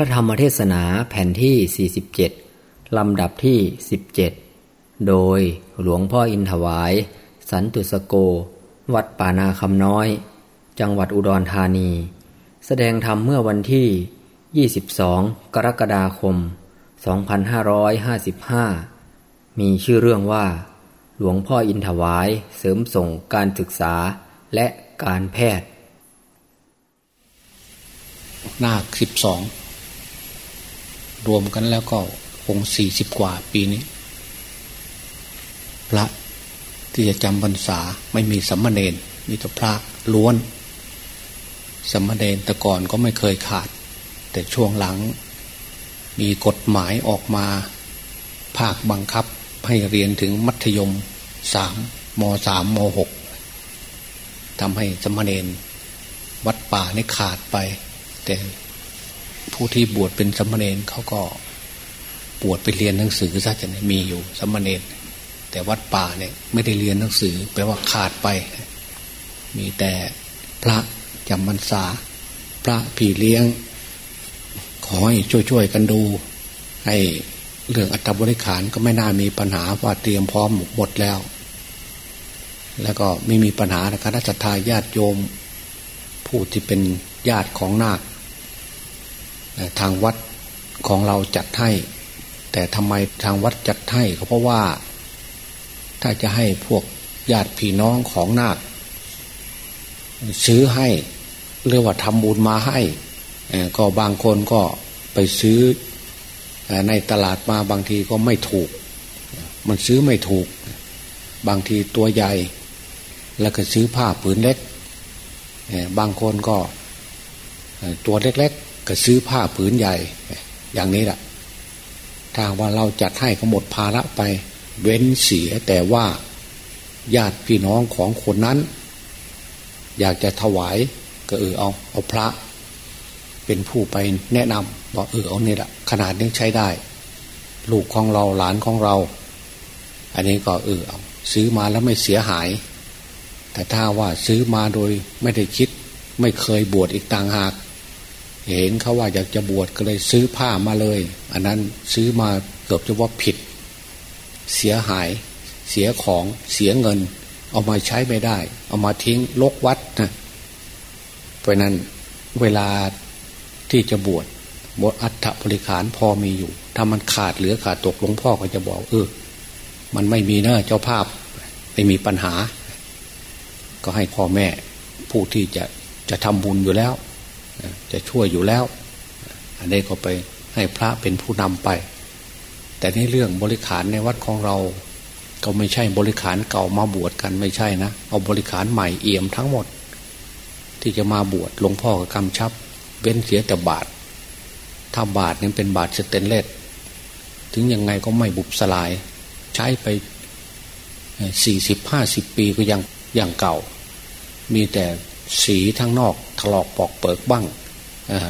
ระธรรมเทศนาแผ่นที่ 47 ลำดับที่ 17 โดยหลวงพ่ออินถวาย สันตุสโก วัดป่านาคำน้อย จังหวัดอุดรธานี แสดงธรรมเมื่อวันที่ 22 กรกฎาคม 2555 มีชื่อเรื่องว่า หลวงพ่ออินถวายเสริมส่งการศึกษาและการแพทย์ นาคสิบสอง รวมกันแล้วก็คงสี่สิบกว่าปีนี้ พระที่จะจำพรรษาไม่มีสัมมาเนนมีแต่พระล้วนสัมมาเนนแต่ก่อนก็ไม่เคยขาด แต่ช่วงหลังมีกฎหมายออกมา ภาคบังคับให้เรียนถึงมัธยมสามมสามมหกทำให้สมณเณรวัดป่านี่ขาดไป แต่ ผู้ที่บวชเป็นสมณเณรเขาก็บวชไปเรียนหนังสือซะจะมีอยู่สมณเณรแต่วัดป่าเนี่ยไม่ได้เรียนหนังสือแปลว่าขาดไป มีแต่พระจำพรรษา พระพี่เลี้ยง ขอให้ช่วยๆกันดู ให้เรื่องอัตบริขารก็ไม่น่ามีปัญหาว่าเตรียมพร้อมหมดแล้ว แล้วก็ไม่มีปัญหาคณะทาญาติโยม ผู้ที่เป็นญาติของนาค ทางวัดของเราจัดให้แต่ทำไมทางวัดจัดให้ก็เพราะว่า ถ้าจะให้พวกญาติพี่น้องของนาคซื้อให้เรียกว่าทำบุญมาให้ก็บางคนก็ไปซื้อในตลาดมาบางทีก็ไม่ถูก มันซื้อไม่ถูก บางทีตัวใหญ่ แล้วก็ซื้อผ้าผืนเล็ก บางคนก็ตัวเล็ก ก็ซื้อผ้าผืนใหญ่ อย่างนี้แหละถ้าว่าเราจัดให้ก็หมดภาระไป เว้นเสียแต่ว่าญาติพี่น้องของคนนั้น อยากจะถวายก็เออเอาเอาพระ เป็นผู้ไปแนะนำบอกเออเอานี่แหละขนาดนี้ใช้ได้ ลูกของเราหลานของเรา อันนี้ก็เออเอา ซื้อมาแล้วไม่เสียหาย แต่ถ้าว่าซื้อมาโดยไม่ได้คิด ไม่เคยบวชอีกต่างหาก เห็นเขาว่าอยากจะบวชก็เลยซื้อผ้ามาเลย อันนั้นซื้อมาเกือบจะว่าผิด เสียหาย เสียของเสียเงิน เอามาใช้ไม่ได้ เอามาทิ้งลกวัดนะเพราะนั้นเวลาที่จะบวชบทอัฐบริขารพอมีอยู่ ถ้ามันขาดเหลือขาดตกหลวงพ่อก็จะบอกเออมันไม่มีเนอะเจ้าภาพไม่มีปัญหา ก็ให้พ่อแม่ผู้ที่จะจะทำบุญอยู่แล้ว จะช่วยอยู่แล้ว อันนี้ก็ไปให้พระเป็นผู้นำไป แต่ในเรื่องบริขารในวัดของเรา ก็ไม่ใช่บริขารเก่ามาบวชกันไม่ใช่นะ เอาบริขารใหม่เอี่ยมทั้งหมด ที่จะมาบวชหลวงพ่อก็กำชับ เว้นเสียแต่บาท ถ้าบาทนี่เป็นบาทสเตนเลสถึงยังไงก็ไม่บุบสลาย ใช้ไปสี่สิบห้าสิบปีก็ยังยังเก่า มีแต่ สีทั้งนอกถลอกปอกเปิกบ้าง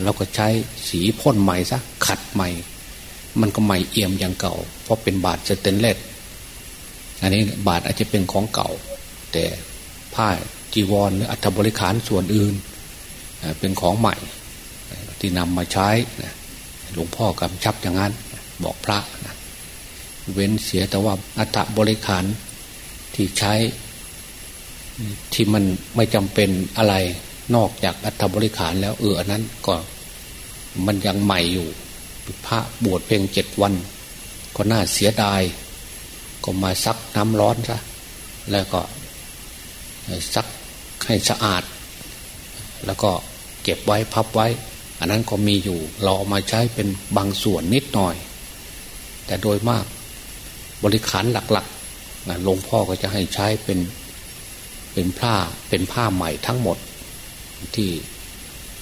เราก็ใช้สีพ่นใหม่ซะขัดใหม่ มันก็ใหม่เอี่ยมอย่างเก่า เพราะเป็นบาทสเตนเลสอันนี้บาทอาจจะเป็นของเก่า แต่ผ้าจีวรหรืออัฐบริขารส่วนอื่น เป็นของใหม่ที่นำมาใช้หลวงพ่อกำชับอย่างนั้น บอกพระนะเว้นเสียแต่ว่าอัฐบริขารที่ใช้ ที่มันไม่จำเป็นอะไรนอกจากอัฐบริขารแล้วเอออันนั้นก็มันยังใหม่อยู่ พระบวชเพียงเจ็ดวัน ก็น่าเสียดาย ก็มาซักน้ำร้อนซะแล้วก็ซักให้สะอาด แล้วก็เก็บไว้พับไว้ อันนั้นก็มีอยู่ เราเอามาใช้เป็นบางส่วนนิดหน่อย แต่โดยมากบริขารหลักๆหลวงพ่อก็จะให้ใช้เป็น เป็นผ้าเป็นผ้าใหม่ทั้งหมดที่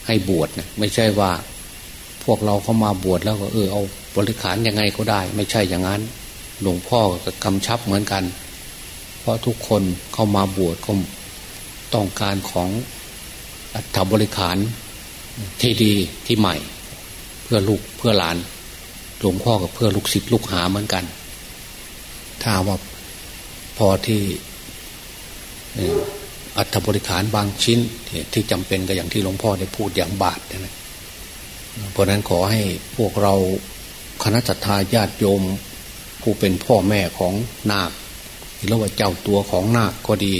ให้บวชนะไม่ใช่ว่า พวกเราเข้ามาบวชแล้วก็เออเอาบริขารยังไงก็ได้ ไม่ใช่อย่างนั้น หลวงพ่อก็กำชับเหมือนกัน เพราะทุกคนเข้ามาบวชก็ต้องการของอัฐบริขารที่ดีที่ใหม่ เพื่อลูกเพื่อหลานหลวงพ่อกับเพื่อลูกศิษย์ลูกหาเหมือนกัน ถ้าว่าพอที่ อัฐบริขารบางชิ้นที่จำเป็นก็อย่างที่หลวงพ่อได้พูดอย่างบาทนะเพราะนั้นขอให้พวกเราคณะจัตตาญาติโยม ผู้เป็นพ่อแม่ของนาคหรือว่าเจ้าตัวของนาคก็ดี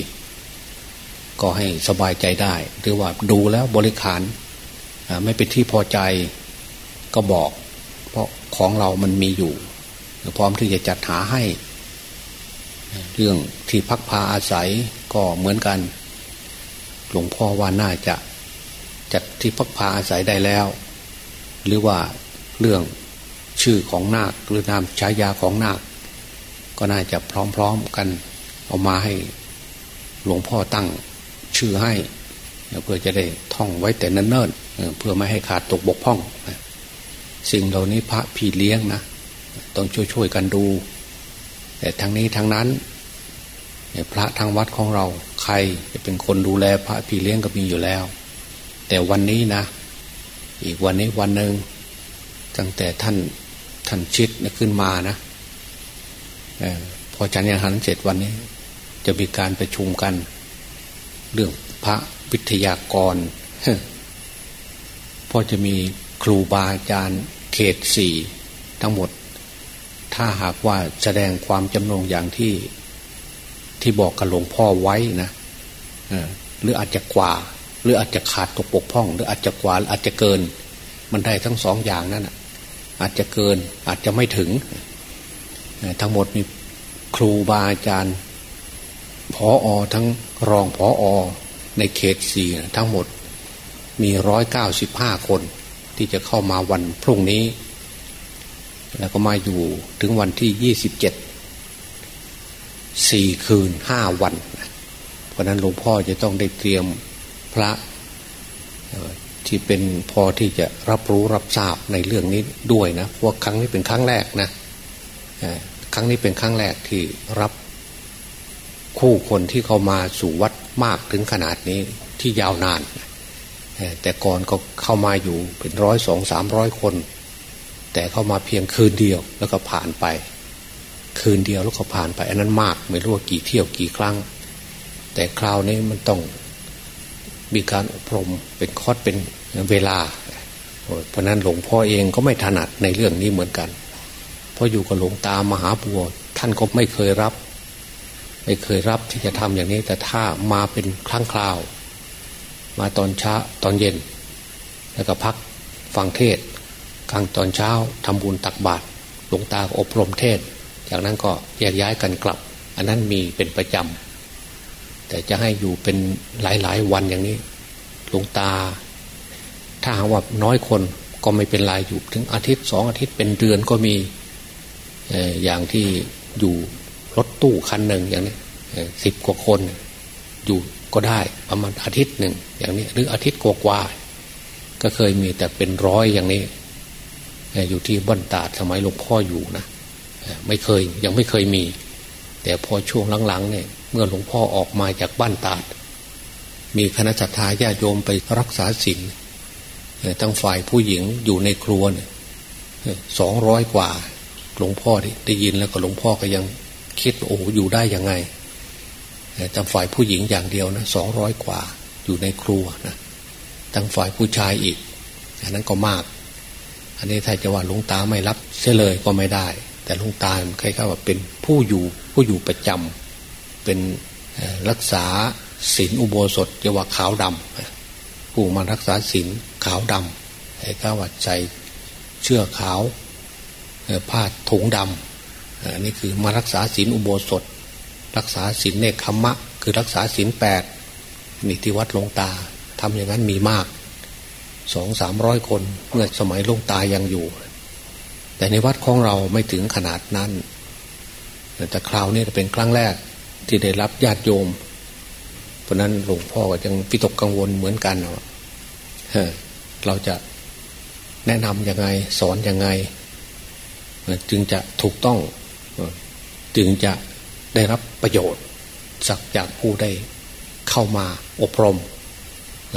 ก็ให้สบายใจได้ หรือว่าดูแล้วบริขารไม่เป็นที่พอใจก็บอก เพราะของเรามันมีอยู่พร้อมที่จะจัดหาให้ เรื่องที่พักพาอาศัย ก็เหมือนกัน หลวงพ่อว่าน่าจะจัดที่พักพาอาศัยได้แล้ว หรือว่าเรื่องชื่อของนาคหรือนามฉายาของนาค ก็น่าจะพร้อมๆกันเอามาให้หลวงพ่อตั้งชื่อให้ เพื่อจะได้ท่องไว้แต่เนิ่นๆเพื่อไม่ให้ขาดตกบกพร่อง สิ่งเหล่านี้พระพี่เลี้ยงนะ ต้องช่วยๆกันดู แต่ทั้งนี้ทั้งนั้น พระทางวัดของเราใครจะเป็นคนดูแลพระพี่เลี้ยงก็มีอยู่แล้ว แต่วันนี้นะ อีกวันนี้วันหนึ่งตั้งแต่ท่านท่านชิดนะขึ้นมานะอพอจันยันหันเสร็จวันนี้ จะมีการประชุมกัน เรื่องพระวิทยากรพอจะมีครูบาอาจารย์เขตสี่ทั้งหมด ถ้าหากว่าแสดงความจำนงอย่างที่ ที่บอกกับหลวงพ่อไว้นะหรืออาจจะกว่า หรืออาจจะขาดตกปกพ่อง หรืออาจจะกว่าอาจจะเกิน มันได้ทั้งสองอย่างนั่นอาจจะเกินอาจจะไม่ถึง ทั้งหมดมีครูบาอาจารย์พออทั้งรองพออในเขตสี่ทั้งหมดมีร้อยเก้าสิบห้าคน ที่จะเข้ามาวันพรุ่งนี้ แล้วก็มาอยู่ถึงวันที่ยี่สิบเจ็ด สี่คืนห้าวัน เพราะนั้นหลวงพ่อจะต้องได้เตรียมพระที่เป็นพอที่จะรับรู้รับทราบในเรื่องนี้ด้วยนะเพราะครั้งนี้เป็นครั้งแรกนะครั้งนี้เป็นครั้งแรกที่รับคู่คนที่เข้ามาสู่วัดมากถึงขนาดนี้ที่ยาวนาน แต่ก่อนก็เข้ามาอยู่เป็นร้อยสองสามร้อยคน แต่เข้ามาเพียงคืนเดียวแล้วก็ผ่านไป คืนเดียวแล้วก็ผ่านไป อันนั้นมากไม่รู้ว่ากี่เที่ยวกี่ครั้ง แต่คราวนี้มันต้องมีการอบรมเป็นคอดเป็นเวลา เพราะนั้นหลวงพ่อเองก็ไม่ถนัดในเรื่องนี้เหมือนกัน เพราะอยู่กับหลวงตามหาบัวท่านก็ไม่เคยรับ ไม่เคยรับที่จะทำอย่างนี้ แต่ถ้ามาเป็นครั้งคราว มาตอนเช้าตอนเย็น แล้วก็พักฟังเทศกลางตอนเช้าทำบุญตักบาตรหลวงตาอบรมเทศ จากนั้นก็แยกย้ายกันกลับ อันนั้นมีเป็นประจำแต่จะให้อยู่เป็นหลายๆวันอย่างนี้หลวงตา ถ้าหากว่าน้อยคนก็ไม่เป็นไรอยู่ถึงอาทิตย์สองอาทิตย์เป็นเดือนก็มีอย่างที่อยู่รถตู้คันหนึ่งอย่างนี้สิบกว่าคนอยู่ก็ได้ประมาณอาทิตย์หนึ่งอย่างนี้ หรืออาทิตย์กว่าก็เคยมีแต่เป็นร้อยอย่างนี้ อยู่ที่บ้านตาดสมัยหลวงพ่ออยู่นะ ไม่เคยยังไม่เคยมี แต่พอช่วงหลังๆเนี่ยเมื่อหลวงพ่อออกมาจากบ้านตาด มีคณะจัตตาญาโยมไปรักษาศีลทั้งฝ่ายผู้หญิงอยู่ในครัวเนี่ยสองร้อยกว่า หลวงพ่อได้ยินแล้วก็หลวงพ่อก็ยังคิดโอ้อยู่ได้ยังไงแต่ฝ่ายผู้หญิงอย่างเดียวนะสองร้อยกว่าอยู่ในครัวนะทั้งฝ่ายผู้ชายอีกอันนั้นก็มาก อันนี้ถ้าจะว่าลุงตาไม่รับเสียเลยก็ไม่ได้ แต่ลุงตาใครๆว่าเป็นผู้อยู่ผู้อยู่ประจำเป็นรักษาศีลอุโบสถจะว่าขาวดำผู้มารักษาศีลขาวดำไอ้ก้าว่าใจเชื่อขาวผ้าถุงดำอันนี้คือมารักษาศีลอุโบสถ รักษาศีลเนคขมะ คือรักษาศีลแปดมีที่วัดลงตาทำอย่างนั้นมีมากสองสามร้อยคนเมื่อสมัยลงตายังอยู่ แต่ในวัดของเราไม่ถึงขนาดนั้น แต่คราวนี้เป็นครั้งแรกที่ได้รับญาติโยม เพราะนั้นหลวงพ่อก็ยังพิตกกังวลเหมือนกันเราจะแนะนำยังไงสอนยังไง จึงจะถูกต้องจึงจะได้รับประโยชน์จากจากผู้ได้เข้ามาอบรม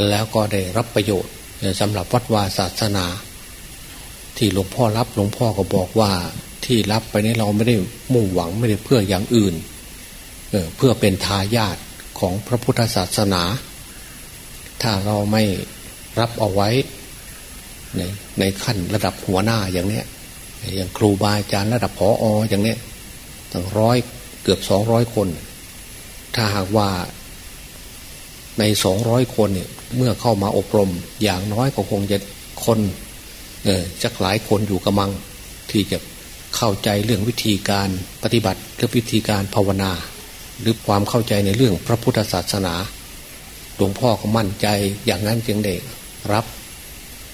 แล้วก็ได้รับประโยชน์สำหรับวัดวาศาสนา ที่หลวงพ่อรับหลวงพ่อก็บอกว่าที่รับไปนี้เราไม่ได้มุ่งหวังไม่ได้เพื่ออย่างอื่นเเพื่อเป็นทายาทของพระพุทธศาสนา ถ้าเราไม่รับเอาไว้ ในในขั้นระดับหัวหน้าอย่างเนี้ยอย่างครูบาอาจารย์ระดับพอออย่างเนี้ยตั้งร้อยเกือบสองร้อยคน ถ้าหากว่าในสองร้อยคนเนี่ยเมื่อเข้ามาอบรม อย่างน้อยก็คงจะคน เออจักหลายคนอยู่กระมังที่จะเข้าใจเรื่องวิธีการปฏิบัติหรือวิธีการภาวนา หรือความเข้าใจในเรื่องพระพุทธศาสนาหลวงพ่อก็มั่นใจอย่างนั้นจึงได้รับ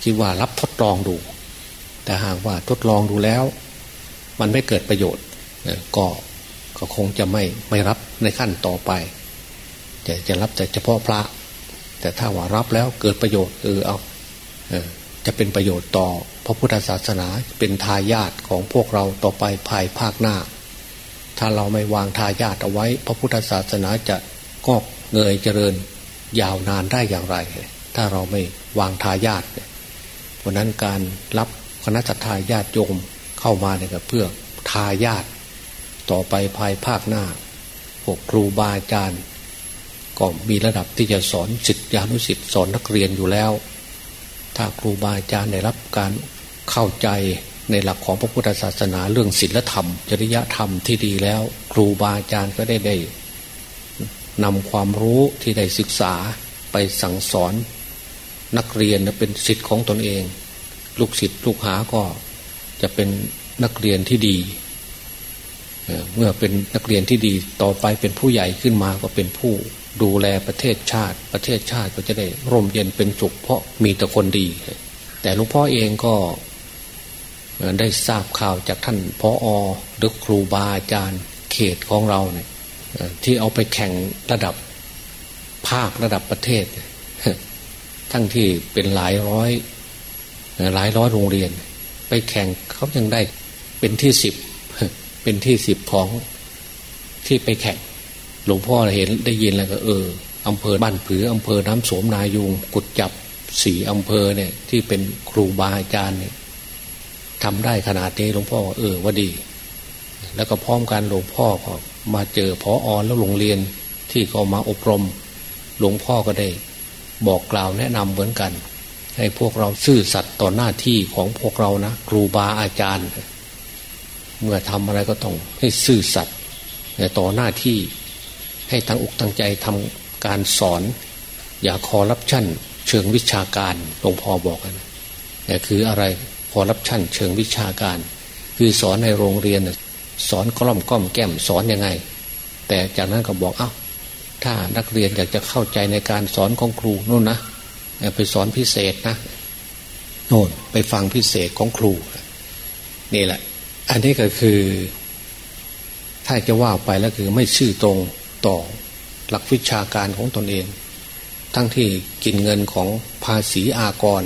คิดว่ารับทดลองดู แต่หากว่าทดลองดูแล้ว มันไม่เกิดประโยชน์ก็ก็คงจะไม่ไม่รับในขั้นต่อไป จะจะรับแต่เฉพาะพระ แต่ถ้าว่ารับแล้วเกิดประโยชน์เออเอา จะเป็นประโยชน์ต่อพระพุทธศาสนาเป็นทายาทของพวกเราต่อไปภายภาคหน้า ถ้าเราไม่วางทายาทเอาไว้ พระพุทธศาสนาจะกอกเงยเจริญยาวนานได้อย่างไร ถ้าเราไม่วางทายาทเพราะนั้นการรับคณะทายาทโยมเข้ามาเนี่ยเพื่อทายาทต่อไปภายภาคหน้าพวกครูบาอาจารย์ก็มีระดับที่จะสอนสิทธิานุสิทธิ์สอนนักเรียนอยู่แล้ว ถ้าครูบาอาจารย์ได้รับการเข้าใจในหลักของพระพุทธศาสนาเรื่องศีลธรรม จริยธรรมที่ดีแล้ว ครูบาอาจารย์ก็ได้ได้นำความรู้ที่ได้ศึกษาไปสั่งสอน นักเรียนเป็นสิทธิ์ของตนเอง ลูกศิษย์ลูกหาก็จะเป็นนักเรียนที่ดีเมื่อเป็นนักเรียนที่ดีต่อไปเป็นผู้ใหญ่ขึ้นมาก็เป็นผู้ ดูแลประเทศชาติ ประเทศชาติก็จะได้ร่มเย็นเป็นสุขเพราะมีแต่คนดี แต่หลวงพ่อเองก็ได้ทราบข่าวจากท่านพออหรือครูบาอาจารย์เขตของเราเนี่ยที่เอาไปแข่งระดับภาคระดับประเทศ ทั้งที่เป็นหลายร้อยหลายร้อยโรงเรียน ไปแข่งเขายังได้เป็นที่สิบเป็นที่สิบของที่ไปแข่ง หลวงพ่อเห็นได้ยินแล้วก็เอออำเภอบ้านผืออำเภอน้ำโสมนายุงกุดจับสี่อำเภอเนี่ยที่เป็นครูบาอาจารย์เนี่ยทำได้ขนาดนี้หลวงพ่อเออว่าดี แล้วก็พร้อมกันหลวงพ่อก็มาเจอพออแล้วโรงเรียนที่เขามาอบรม หลวงพ่อก็ได้ บอกกล่าวแนะนำเหมือนกัน ให้พวกเราซื่อสัตย์ต่อหน้าที่ของพวกเรานะครูบาอาจารย์ เมื่อทำอะไรก็ต้องให้ซื่อสัตย์ต่อหน้าที่ ให้ทั้งอกตั้งใจทำการสอน อย่าคอรับชั่น เชิงวิชาการหลวงพ่อบอกกันนี่คืออะไรคอรับชั่น เชิงวิชาการ คือสอนในโรงเรียนสอนกล้อมก้อมแก้มสอนยังไง แต่จากนั้นก็บอกเอา้าถ้านักเรียนอยากจะเข้าใจในการสอนของครูนู่นนะไปสอนพิเศษนะโน่นไปฟังพิเศษของครู นี่แหละ อันนี้ก็คือ ถ้าจะว่าไปแล้วคือไม่ชื่อตรง ต่อหลักวิชาการของตนเอง ทั้งที่กินเงินของภาษีอากร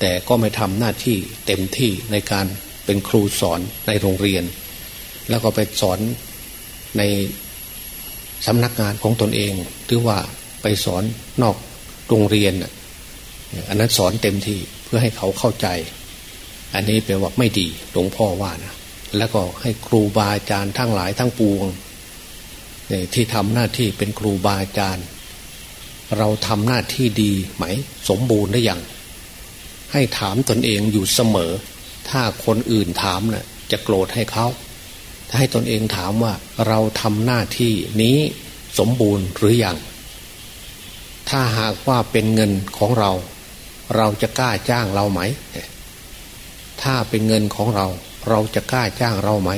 แต่ก็ไม่ทำหน้าที่เต็มที่ในการเป็นครูสอนในโรงเรียน แล้วก็ไปสอนในสำนักงานของตนเองหรือว่าไปสอนนอกโรงเรียนอันนั้นสอนเต็มที่เพื่อให้เขาเข้าใจ อันนี้แปลว่าไม่ดีหลวงพ่อว่านะแล้วก็ให้ครูบาอาจารย์ทั้งหลายทั้งปวง ที่ทำหน้าที่เป็นครูบาอาจารย์ เราทำหน้าที่ดีไหม สมบูรณ์หรือยัง ให้ถามตนเองอยู่เสมอ ถ้าคนอื่นถามนะ่ะจะโกรธให้เขาถ้าให้ตนเองถามว่าเราทำหน้าที่นี้สมบูรณ์หรืออยัง ถ้าหากว่าเป็นเงินของเรา เราจะกล้าจ้างเราไหม ถ้าเป็นเงินของเรา เราจะกล้าจ้างเราไหม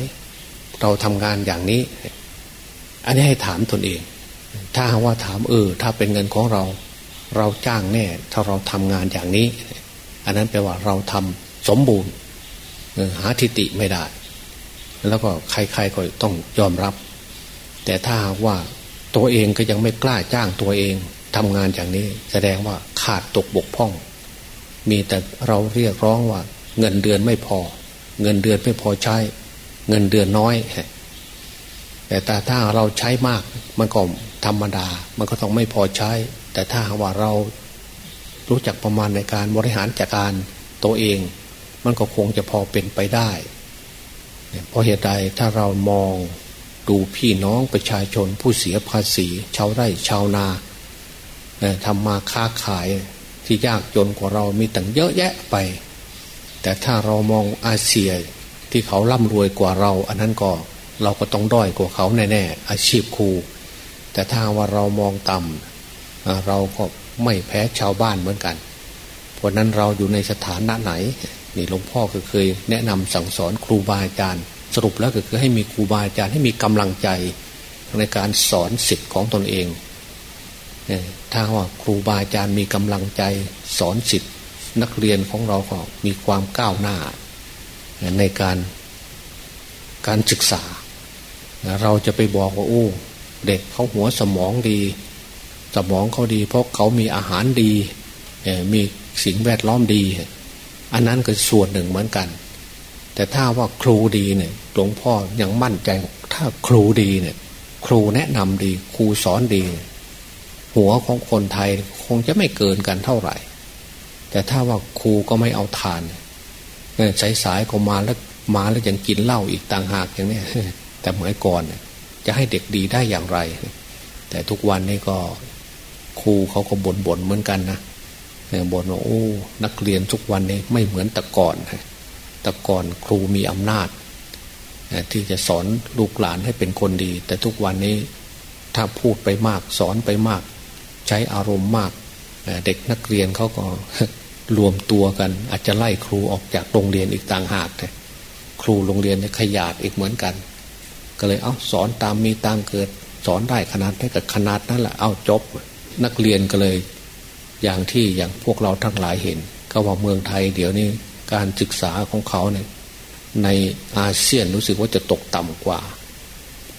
เราทำงานอย่างนี้ อันนี้ให้ถามตนเอง ถ้าว่าถามเออ ถ้าเป็นเงินของเรา เราจ้างแน่ ถ้าเราทำงานอย่างนี้ อันนั้นแปลว่าเราทำสมบูรณ์หาทิฏฐิไม่ได้ แล้วก็ใครๆก็ต้องยอมรับ แต่ถ้าว่าตัวเองก็ยังไม่กล้าจ้างตัวเองทำงานอย่างนี้ แสดงว่าขาดตกบกพร่อง มีแต่เราเรียกร้องว่า เงินเดือนไม่พอ เงินเดือนไม่พอใช้ เงินเดือนน้อย แต่ถ้าเราใช้มากมันก็ธรรมดา มันก็ต้องไม่พอใช้ แต่ถ้าว่าเรารู้จักประมาณในการบริหารจัดการตัวเอง มันก็คงจะพอเป็นไปได้ เพราะเหตุใดถ้าเรามองดูพี่น้องประชาชนผู้เสียภาษี ชาวไร่ชาวนาทำมาค้าขายที่ยากจนกว่าเรามีตั้งเยอะแยะไป แต่ถ้าเรามองอาเซียที่เขาร่ำรวยกว่าเรา อันนั้นก็ เราก็ต้องด้อยกว่าเขาแน่ๆอาชีพครู แต่ถ้าว่าเรามองต่ำเราก็ไม่แพ้ชาวบ้านเหมือนกัน เพราะนั้นเราอยู่ในสถานะไหนนี่หลวงพ่อก็เคยแนะนำสั่งสอนครูบาอาจารย์ สรุปแล้วก็คือให้มีครูบาอาจารย์ให้มีกำลังใจในการสอนสิทธิ์ของตนเองถ้าว่าครูบาอาจารย์มีกำลังใจสอนสิทธิ์นักเรียนของเราก็มีความก้าวหน้า ในการการศึกษา เราจะไปบอกว่าโอ้เด็กเขาหัวสมองดี สมองเขาดี เพราะเขามีอาหารดีมีสิ่งแวดล้อมดี อันนั้นก็ส่วนหนึ่งเหมือนกัน แต่ถ้าว่าครูดีเนี่ยหลวงพ่อยังมั่นใจถ้าครูดีเนี่ย ครูแนะนำดี ครูสอนดี หัวของคนไทยคงจะไม่เกินกันเท่าไหร่ แต่ถ้าว่าครูก็ไม่เอาทานสายสายก็มาแล้วมาแล้วยังกินเหล้าอีกต่างหากอย่างนี้ แต่เมื่อก่อนจะให้เด็กดีได้อย่างไร แต่ทุกวันนี้ก็ครูเขาก็บ่นบ่นเหมือนกันนะบ่นว่าโอ้ นักเรียนทุกวันนี้ไม่เหมือนแต่ก่อนแต่ก่อนครูมีอำนาจ ที่จะสอนลูกหลานให้เป็นคนดี แต่ทุกวันนี้ถ้าพูดไปมากสอนไปมาก ใช้อารมณ์มาก เด็กนักเรียนเขาก็รวมตัวกัน อาจจะไล่ครูออกจากโรงเรียนอีกต่างหากครูโรงเรียนขยาดอีกเหมือนกัน ก็เลยเอาสอนตามมีตามเกิด สอนได้ขนาดให้กับขนาดนั้นแหละเอาจบ นักเรียนก็เลย อย่างที่อย่างพวกเราทั้งหลายเห็น ก็ว่าเมืองไทยเดี๋ยวนี้การศึกษาของเขาเนี่ยในอาเซียนรู้สึกว่าจะตกต่ำกว่า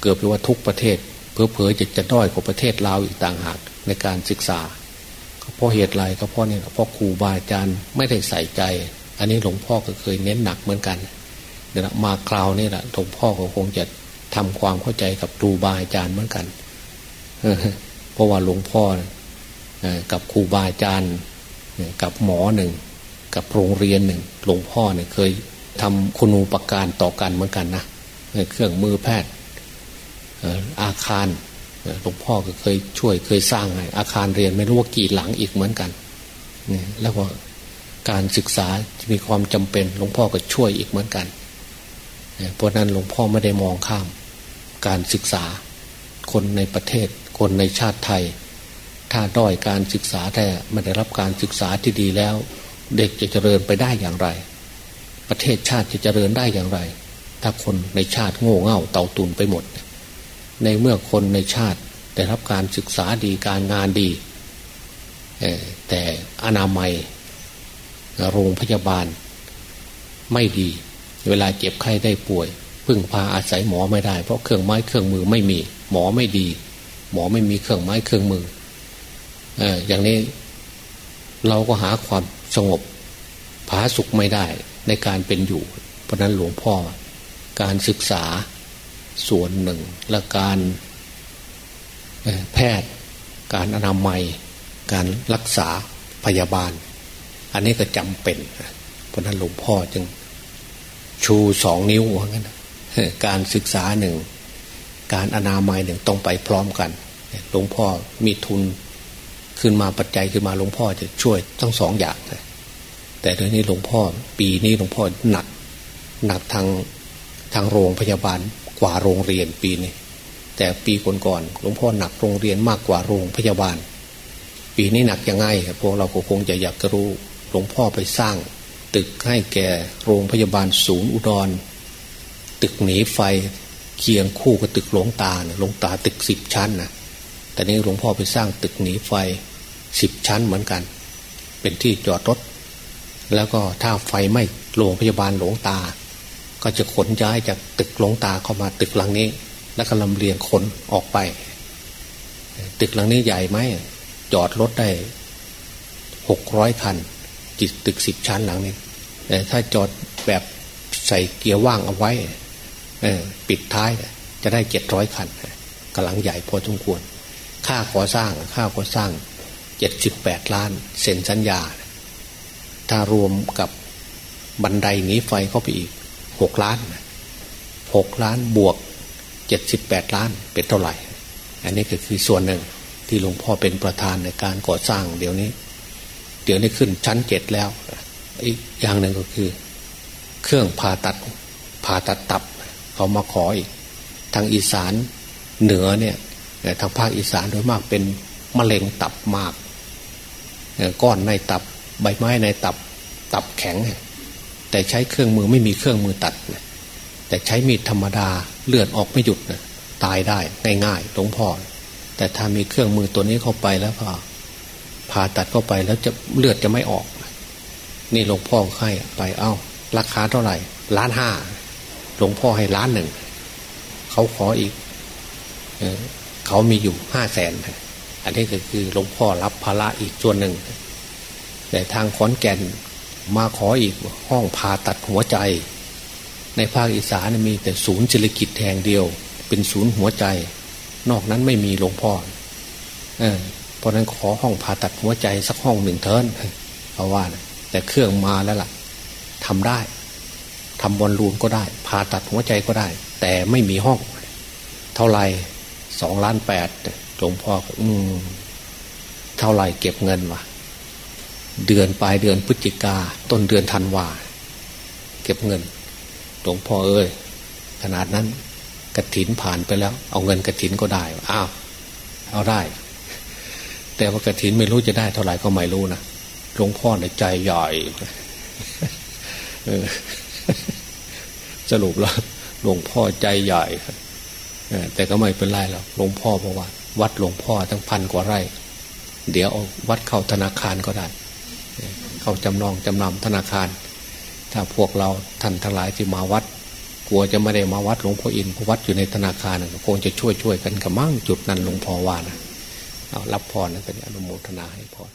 เกือบไปว่าทุกประเทศ เพอๆจะจะด้อยกว่าประเทศลาวอีกต่างหากในการศึกษาเพราะเหตุไรก็เพราะเนี่ยเพราะครูบาอาจารย์ไม่ได้ใส่ใจ อันนี้หลวงพ่อก็เคยเน้นหนักเหมือนกันเดี๋ยวมาคราวนี้แหละหลวงพ่อก็คงจะ ทำความเข้าใจกับครูบาอาจารย์เหมือนกันเพราะว่าหลวงพ่อกับครูบาอาจารย์กับหมอหนึ่ง กับโรงเรียนหนึ่ง หลวงพ่อเนี่ยเคยทำคุณูปการต่อกันเหมือนกันนะเครื่องมือแพทย์อาคารหลวงพ่อก็เคยช่วยเคยสร้างอาคารเรียนไม่รู้ว่ากี่หลังอีกเหมือนกันนี่แล้วก็การศึกษามีความจำเป็น หลวงพ่อก็ช่วยอีกเหมือนกันเพราะนั้นหลวงพ่อไม่ได้มองข้าม การศึกษา คนในประเทศ คนในชาติไทย ถ้าด้อยการศึกษาแต่ไม่ได้รับการศึกษาที่ดีแล้ว เด็กจะเจริญไปได้อย่างไร ประเทศชาติจะเจริญได้อย่างไร ถ้าคนในชาติโง่เง่าเต่าตุนไปหมด ในเมื่อคนในชาติได้รับการศึกษาดีการงานดีแต่อนามัยโรงพยาบาลไม่ดี เวลาเจ็บไข้ได้ป่วย พึ่งพาอาศัยหมอไม่ได้ เพราะเครื่องไม้เครื่องมือไม่มี หมอไม่ดี หมอไม่มีเครื่องไม้เครื่องมืออย่างนี้เราก็หาความสงบผาสุขไม่ได้ในการเป็นอยู่ เพราะนั้นหลวงพ่อการศึกษาส่วนหนึ่ง และการแพทย์ การอนามัย การรักษาพยาบาล อันนี้ก็จำเป็น เพราะนั้นหลวงพ่อจึงชูสองนิ้วว่างั้น การศึกษาหนึ่ง การอนามัยหนึ่งต้องไปพร้อมกันหลวงพ่อมีทุนขึ้นมาปัจจัยขึ้นมาหลวงพ่อจะช่วยทั้งสองอย่างแต่เดี๋ยวนี้หลวงพ่อปีนี้หลวงพ่อหนักหนักทางทางโรงพยาบาลกว่าโรงเรียนปีนี้ แต่ปีก่อนๆหลวงพ่อหนักโรงเรียนมากกว่าโรงพยาบาล ปีนี้หนักยังไงพวกเราคงจะอยากจะรู้หลวงพ่อไปสร้าง ตึกให้แก่โรงพยาบาลศูนย์อุดร ตึกหนีไฟเคียงคู่กับตึกหลวงตาหลวงตาตึกสิบชั้นนะแต่นี้หลวงพ่อไปสร้างตึกหนีไฟสิบชั้นเหมือนกัน เป็นที่จอดรถ แล้วก็ถ้าไฟไหม้โรงพยาบาลหลวงตา ก็จะขนย้ายจากตึกหลวงตาเข้ามาตึกหลังนี้ แล้วก็ลำเลียงคนออกไป ตึกหลังนี้ใหญ่ไหมจอดรถได้หกร้อยคันจิตตึกสิบชั้นหลังนี้แต่ถ้าจอดแบบใส่เกียร์ว่างเอาไว้ ปิดท้ายจะได้เจ็ดร้อยคันกำลังใหญ่พอสมควร ค่าก่อสร้างค่าก่อสร้างเจ็ดสิบแปดล้านเซ็นสัญญา ถ้ารวมกับบันไดหนีไฟเข้าไปอีกหกล้านหกล้านบวกเจ็ดสิบแปดล้านเป็นเท่าไหร่ อันนี้ก็คือส่วนหนึ่งที่หลวงพ่อเป็นประธานในการก่อสร้างเดี๋ยวนี้ เดี๋ยวนี้ขึ้นชั้นเจ็ดแล้ว อีกอย่างหนึ่งก็คือ เครื่องผ่าตัดผ่าตัดตับ เขามาขออีกทางอีสานเหนือเนี่ยทางภาคอีสานโดยมากเป็นมะเร็งตับมากก้อนในตับใบไม้ในตับตับแข็ง แต่ใช้เครื่องมือไม่มีเครื่องมือตัด แต่ใช้มีดธรรมดาเลือดออกไม่หยุดนะตายได้ง่ายๆหลวงพ่อ แต่ถ้ามีเครื่องมือตัวนี้เข้าไปแล้วพอผ่าตัดเข้าไปแล้วจะเลือดจะไม่ออก นี่หลวงพ่อให้ไปเอา้า ราคาเท่าไหร่ล้านห้า หลวงพ่อให้ล้านหนึ่งเขาขออีกเขามีอยู่ห้าแสนอันนี้ก็คือหลวงพ่อรับภาระอีกส่วนหนึ่ง แต่ทางขอนแก่นมาขออีกห้องผ่าตัดหัวใจ ในภาคอีสานมีแต่ศูนย์จิรกิจแห่งเดียว เป็นศูนย์หัวใจ นอกนั้นไม่มีหลวงพ่อเออเพราะนั้นขอห้องผ่าตัดหัวใจสักห้องหนึ่งเทินเพราะว่า แต่เครื่องมาแล้วล่ะทำได้ ทำบอลลูนก็ได้ผ่าตัดหัวใจก็ได้ แต่ไม่มีห้อง เท่าไรสองล้านแปดหลวงพ่ออืมเท่าไรเก็บเงินวะเดือนปลายเดือนพฤศจิกาต้นเดือนธันวาเก็บเงินหลวงพ่อเอ้ยขนาดนั้นกระถินผ่านไปแล้ว เอาเงินกระถินก็ได้อ้าวเอาได้ แต่ว่ากระถินไม่รู้จะได้เท่าไหร่ก็ไม่รู้นะหลวงพ่อในใจใหญ่ สรุปแล้วหลวงพ่อใจใหญ่แต่ก็ไม่เป็นไรหรอกหลวงพ่อบอกว่า วัดหลวงพ่อตั้งพันกว่าไร่ เดี๋ยวเอาวัดเข้าธนาคารก็ได้ เข้าจำนองจำนำธนาคาร ถ้าพวกเราท่านทั้งหลายที่มาวัด กลัวจะไม่ได้มาวัดหลวงพ่ออินเพราะวัดอยู่ในธนาคารคงจะช่วยช่วยกันกับมั่งจุดนั้นหลวงพ่อว่านะเอารับพรนะเป็นอนุโมทนาให้พร